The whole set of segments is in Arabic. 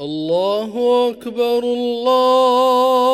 الله أكبر الله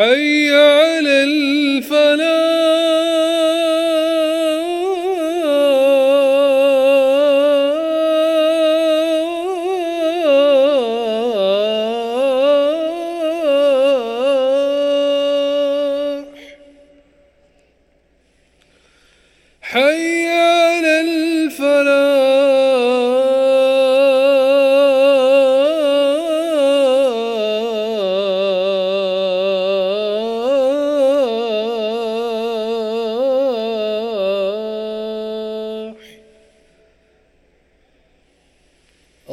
حي على الفلاح. حي